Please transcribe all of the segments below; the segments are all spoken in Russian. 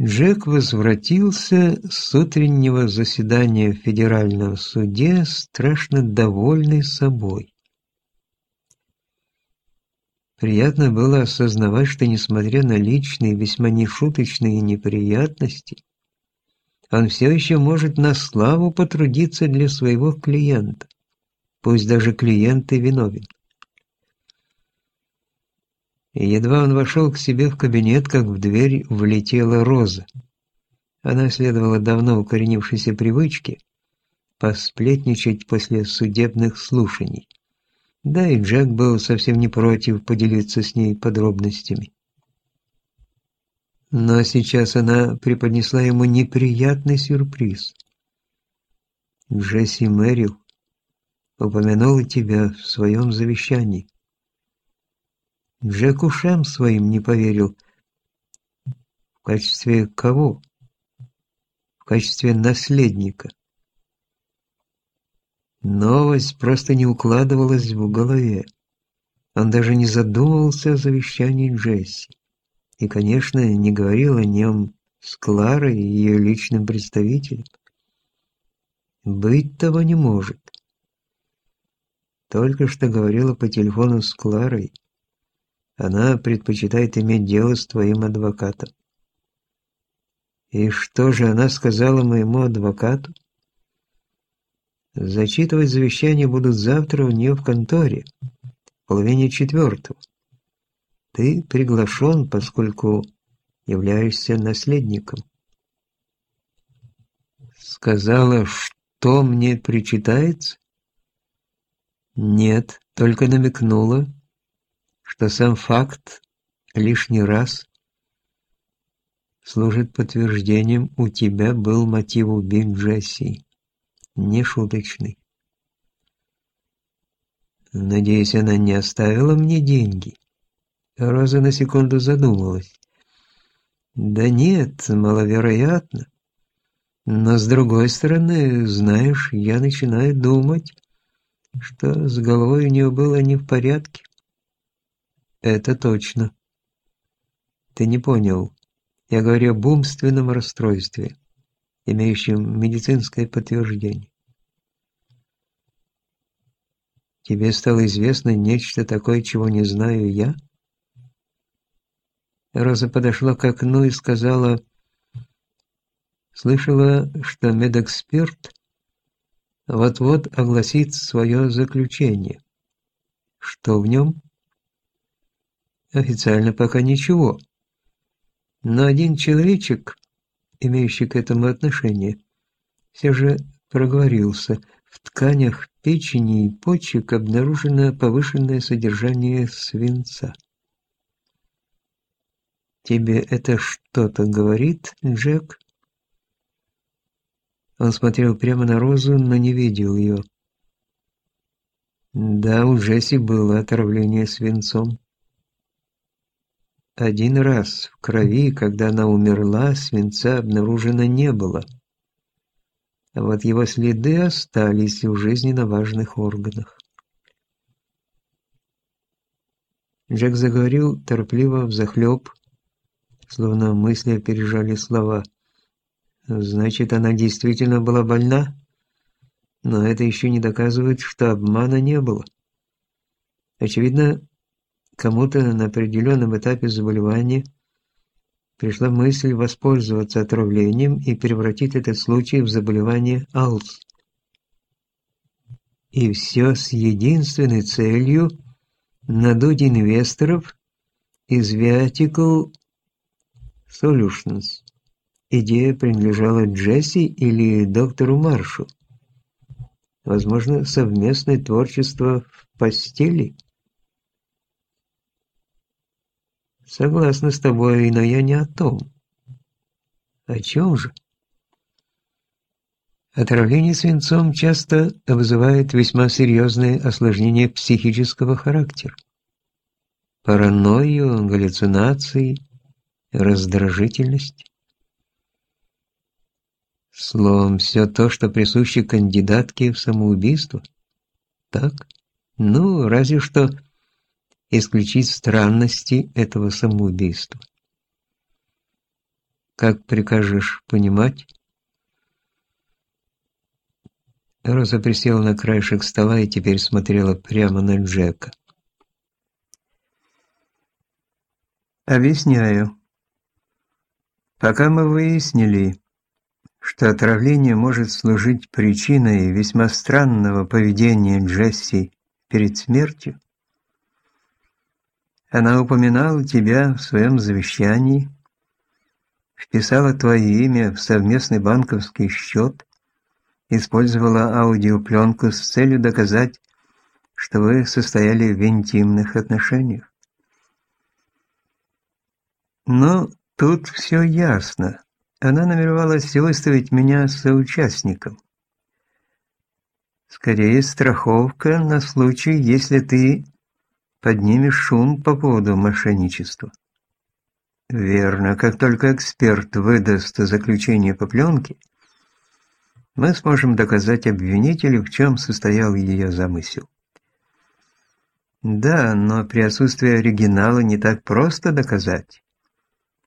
Джек возвратился с утреннего заседания в федеральном суде страшно довольный собой. Приятно было осознавать, что несмотря на личные, весьма нешуточные неприятности, он все еще может на славу потрудиться для своего клиента, пусть даже клиент и виновен. И едва он вошел к себе в кабинет, как в дверь влетела Роза. Она следовала давно укоренившейся привычке посплетничать после судебных слушаний. Да и Джек был совсем не против поделиться с ней подробностями. Но сейчас она преподнесла ему неприятный сюрприз. Джесси Мэрил упомянула тебя в своем завещании. Джек ушам своим не поверил. В качестве кого? В качестве наследника. Новость просто не укладывалась в голове. Он даже не задумывался о завещании Джесси. И, конечно, не говорил о нем с Кларой и ее личным представителем. Быть того не может. Только что говорила по телефону с Кларой. Она предпочитает иметь дело с твоим адвокатом. И что же она сказала моему адвокату? Зачитывать завещание будут завтра у нее в конторе, в половине четвертого. Ты приглашен, поскольку являешься наследником. Сказала, что мне причитается? Нет, только намекнула, что сам факт лишний раз служит подтверждением, у тебя был мотив убить Джесси. Не шуточный. Надеюсь, она не оставила мне деньги. Роза на секунду задумалась. Да нет, маловероятно. Но с другой стороны, знаешь, я начинаю думать, что с головой у нее было не в порядке. Это точно. Ты не понял. Я говорю об умственном расстройстве, имеющем медицинское подтверждение. Тебе стало известно нечто такое, чего не знаю я? Роза подошла к окну и сказала, слышала, что медэксперт вот-вот огласит свое заключение. Что в нем? Официально пока ничего. Но один человечек, имеющий к этому отношение, все же проговорился. В тканях печени и почек обнаружено повышенное содержание свинца. «Тебе это что-то говорит, Джек?» Он смотрел прямо на Розу, но не видел ее. Да, у Джесси было отравление свинцом. Один раз в крови, когда она умерла, свинца обнаружено не было. А вот его следы остались в жизненно важных органах. Джек заговорил торопливо, взахлеб, словно мысли опережали слова. Значит, она действительно была больна? Но это еще не доказывает, что обмана не было. Очевидно, Кому-то на определенном этапе заболевания пришла мысль воспользоваться отравлением и превратить этот случай в заболевание АЛС. И все с единственной целью надуть инвесторов из Viatical Solutions. Идея принадлежала Джесси или доктору Маршу. Возможно, совместное творчество в постели – Согласна с тобой, но я не о том. О чем же? Отравление свинцом часто вызывает весьма серьезные осложнения психического характера. Паранойю, галлюцинации, раздражительность. Словом, все то, что присуще кандидатке в самоубийство. Так? Ну, разве что исключить странности этого самоубийства. Как прикажешь понимать? Роза присела на краешек стола и теперь смотрела прямо на Джека. Объясняю. Пока мы выяснили, что отравление может служить причиной весьма странного поведения Джесси перед смертью, она упоминала тебя в своем завещании, вписала твое имя в совместный банковский счет, использовала аудиопленку с целью доказать, что вы состояли в интимных отношениях. Но тут все ясно. Она намеревалась выставить меня соучастником. Скорее, страховка на случай, если ты поднимешь шум по поводу мошенничества. Верно, как только эксперт выдаст заключение по пленке, мы сможем доказать обвинителю, в чем состоял ее замысел. Да, но при отсутствии оригинала не так просто доказать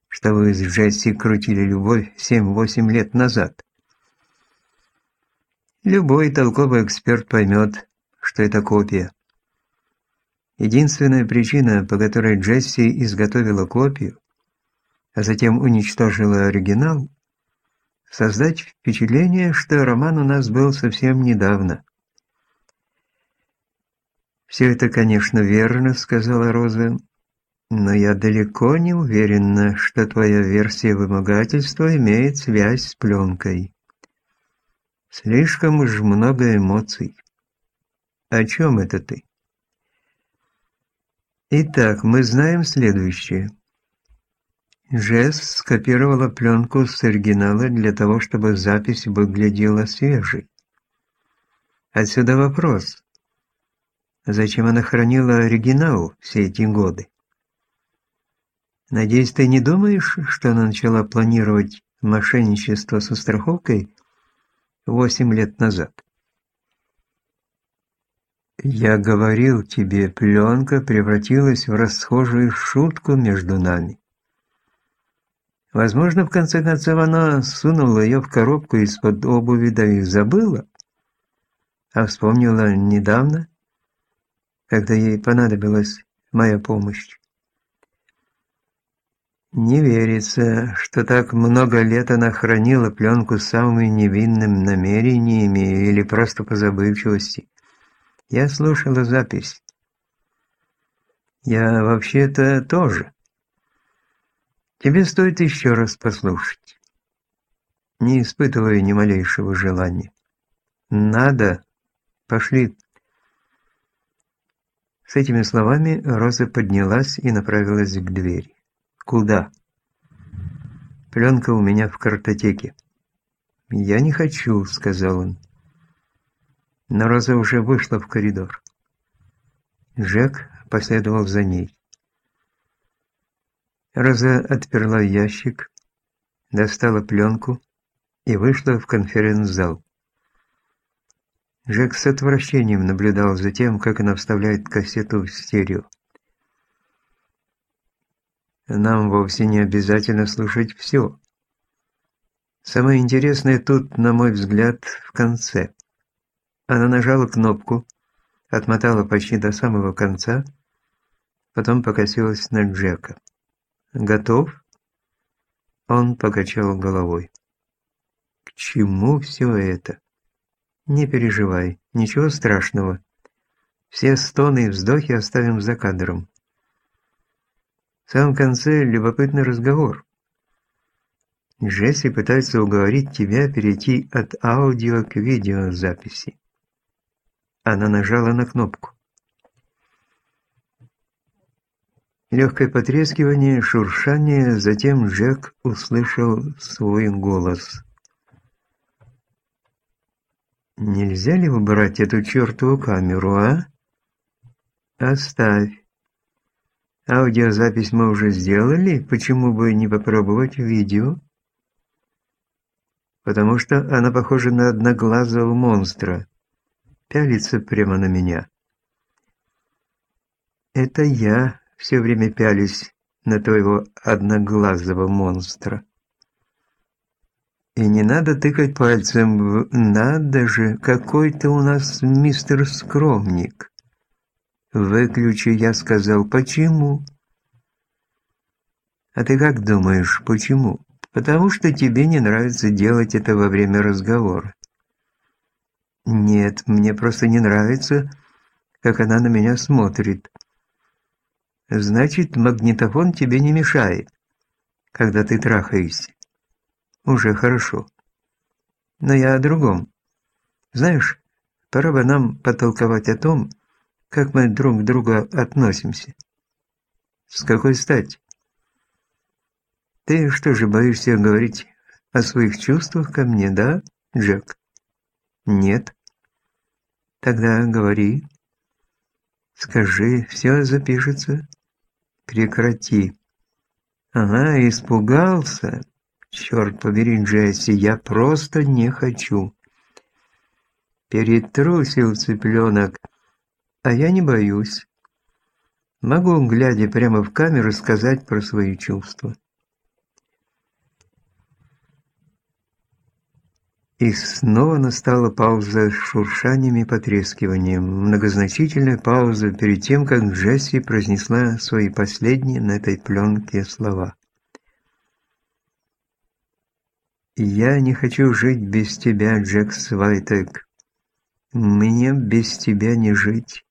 что вы с Джесси крутили любовь 7-8 лет назад. Любой толковый эксперт поймет, что это копия. Единственная причина, по которой Джесси изготовила копию, а затем уничтожила оригинал, создать впечатление, что роман у нас был совсем недавно. «Все это, конечно, верно», — сказала Роза, но я далеко не уверена, что твоя версия вымогательства имеет связь с пленкой. Слишком уж много эмоций. О чем это ты? Итак, мы знаем следующее. Жест скопировала пленку с оригинала для того, чтобы запись выглядела свежей. Отсюда вопрос. Зачем она хранила оригинал все эти годы? Надеюсь, ты не думаешь, что она начала планировать мошенничество со страховкой восемь лет назад? Я говорил тебе, пленка превратилась в расхожую шутку между нами. Возможно, в конце концов она сунула ее в коробку из-под обуви, да и забыла, а вспомнила недавно, когда ей понадобилась моя помощь. Не верится, что так много лет она хранила пленку с самыми невинными намерениями или просто по забывчивости. Я слушала запись. Я вообще-то тоже. Тебе стоит еще раз послушать. Не испытываю ни малейшего желания. Надо. Пошли. С этими словами Роза поднялась и направилась к двери. «Куда?» «Пленка у меня в картотеке». «Я не хочу», — сказал он. Но Роза уже вышла в коридор. Жек последовал за ней. Роза отперла ящик, достала пленку и вышла в конференц-зал. Жек с отвращением наблюдал за тем, как она вставляет кассету в стерео. Нам вовсе не обязательно слушать все. Самое интересное тут, на мой взгляд, в конце. Она нажала кнопку, отмотала почти до самого конца, потом покосилась на Джека. «Готов?» Он покачал головой. «К чему все это?» «Не переживай, ничего страшного. Все стоны и вздохи оставим за кадром. В самом конце любопытный разговор. Джесси пытается уговорить тебя перейти от аудио к видеозаписи. Она нажала на кнопку. Легкое потрескивание, шуршание, затем Джек услышал свой голос. «Нельзя ли убрать эту чертову камеру, а?» «Оставь. Аудиозапись мы уже сделали, почему бы не попробовать видео? Потому что она похожа на одноглазого монстра. Пялится прямо на меня. Это я все время пялюсь на твоего одноглазого монстра. И не надо тыкать пальцем «надо же, какой ты у нас мистер скромник». «Выключи», я сказал, «почему?» А ты как думаешь, почему? Потому что тебе не нравится делать это во время разговора. Нет, мне просто не нравится, как она на меня смотрит. Значит, магнитофон тебе не мешает, когда ты трахаешься. Уже хорошо. Но я о другом. Знаешь, пора бы нам потолковать о том, как мы друг к другу относимся. С какой стати? Ты что же боишься говорить о своих чувствах ко мне, да, Джек? Нет. Тогда говори. Скажи, все запишется. Прекрати. Ага, испугался. Черт побери, Джесси, я просто не хочу. Перетрусил цыпленок, а я не боюсь. Могу, глядя прямо в камеру, сказать про свои чувства. И снова настала пауза с шуршанием и потрескиванием, многозначительная пауза перед тем, как Джесси произнесла свои последние на этой пленке слова. «Я не хочу жить без тебя, Джек Свайтек. Мне без тебя не жить».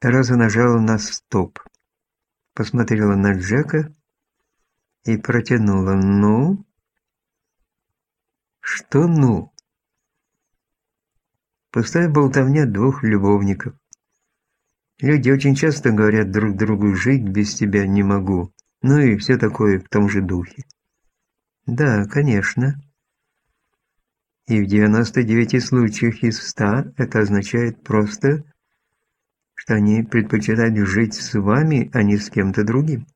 Раза нажала на стоп, посмотрела на Джека и протянула «Ну?» «Что «ну»?» Пустая болтовня двух любовников. Люди очень часто говорят друг другу «жить без тебя не могу», ну и все такое в том же духе. Да, конечно. И в 99 случаях из 100 это означает просто, что они предпочитают жить с вами, а не с кем-то другим.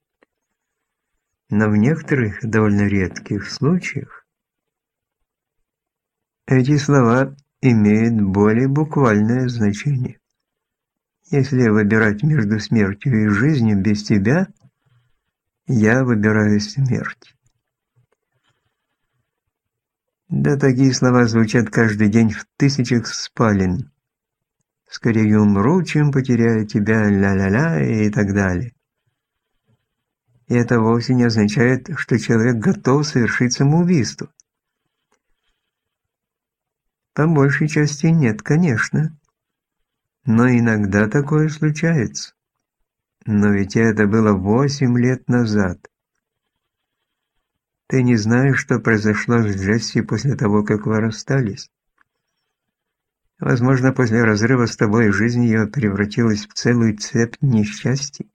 Но в некоторых довольно редких случаях эти слова имеют более буквальное значение. Если выбирать между смертью и жизнью без тебя, я выбираю смерть. Да такие слова звучат каждый день в тысячах спален. Скорее умру, чем потеряю тебя, ля-ля-ля и так далее. И это вовсе не означает, что человек готов совершить самоубийство. По большей части нет, конечно. Но иногда такое случается. Но ведь это было восемь лет назад. Ты не знаешь, что произошло с Джесси после того, как вы расстались? Возможно, после разрыва с тобой жизнь ее превратилась в целую цепь несчастий.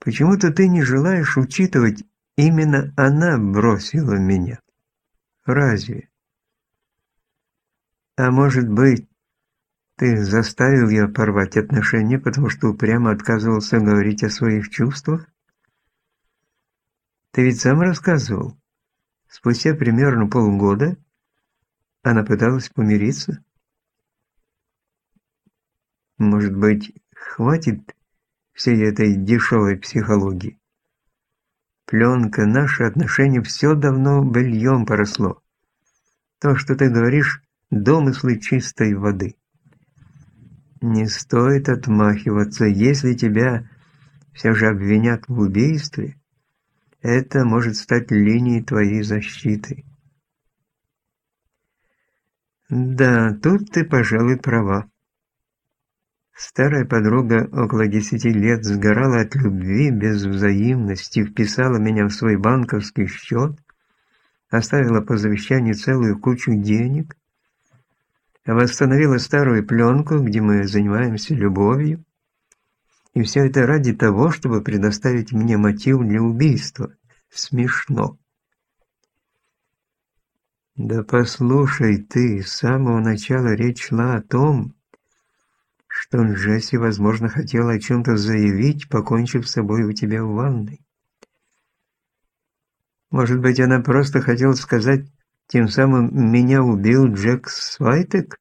Почему-то ты не желаешь учитывать, именно она бросила меня. Разве? А может быть, ты заставил ее порвать отношения, потому что упрямо отказывался говорить о своих чувствах? Ты ведь сам рассказывал. Спустя примерно полгода она пыталась помириться. Может быть, хватит всей этой дешевой психологии? Пленка, наши отношения, все давно бельем поросло. То, что ты говоришь, домыслы чистой воды. Не стоит отмахиваться, если тебя все же обвинят в убийстве. Это может стать линией твоей защиты. Да, тут ты, пожалуй, права. Старая подруга около десяти лет сгорала от любви без взаимности, вписала меня в свой банковский счет, оставила по завещанию целую кучу денег, восстановила старую пленку, где мы занимаемся любовью, и все это ради того, чтобы предоставить мне мотив для убийства. Смешно. Да послушай ты, с самого начала речь шла о том, что Джесси, возможно, хотела о чем-то заявить, покончив с собой у тебя в ванной. Может быть, она просто хотела сказать, тем самым меня убил Джек Свайтек?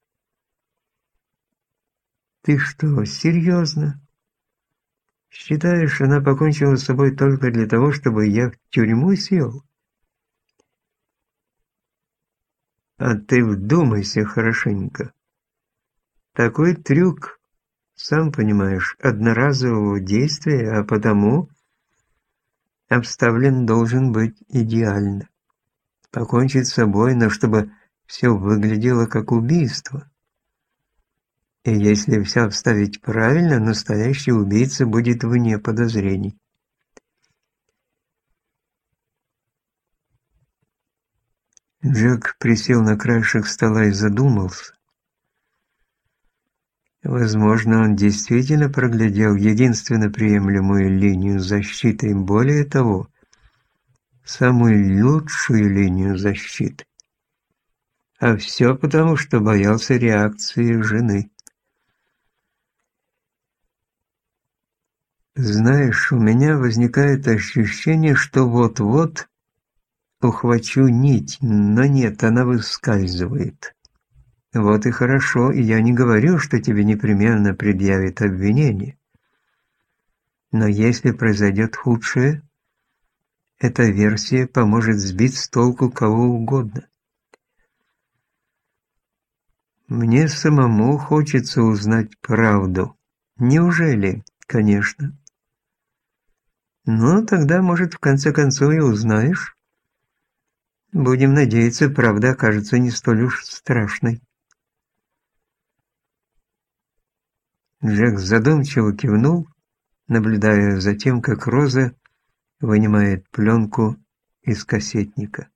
Ты что, серьезно? Считаешь, она покончила с собой только для того, чтобы я в тюрьму сел? А ты вдумайся хорошенько. Такой трюк, сам понимаешь, одноразового действия, а потому обставлен должен быть идеально. Покончить с собой, но чтобы все выглядело как убийство. И если все обставить правильно, настоящий убийца будет вне подозрений. Джек присел на краешек стола и задумался. Возможно, он действительно проглядел единственно приемлемую линию защиты, и более того, самую лучшую линию защиты. А все потому, что боялся реакции жены. Знаешь, у меня возникает ощущение, что вот-вот ухвачу нить, но нет, она выскальзывает. Вот и хорошо, и я не говорю, что тебе непременно предъявит обвинение. Но если произойдет худшее, эта версия поможет сбить с толку кого угодно. Мне самому хочется узнать правду. Неужели? Конечно. Ну, тогда, может, в конце концов и узнаешь. Будем надеяться, правда окажется не столь уж страшной. Джек задумчиво кивнул, наблюдая за тем, как Роза вынимает пленку из кассетника.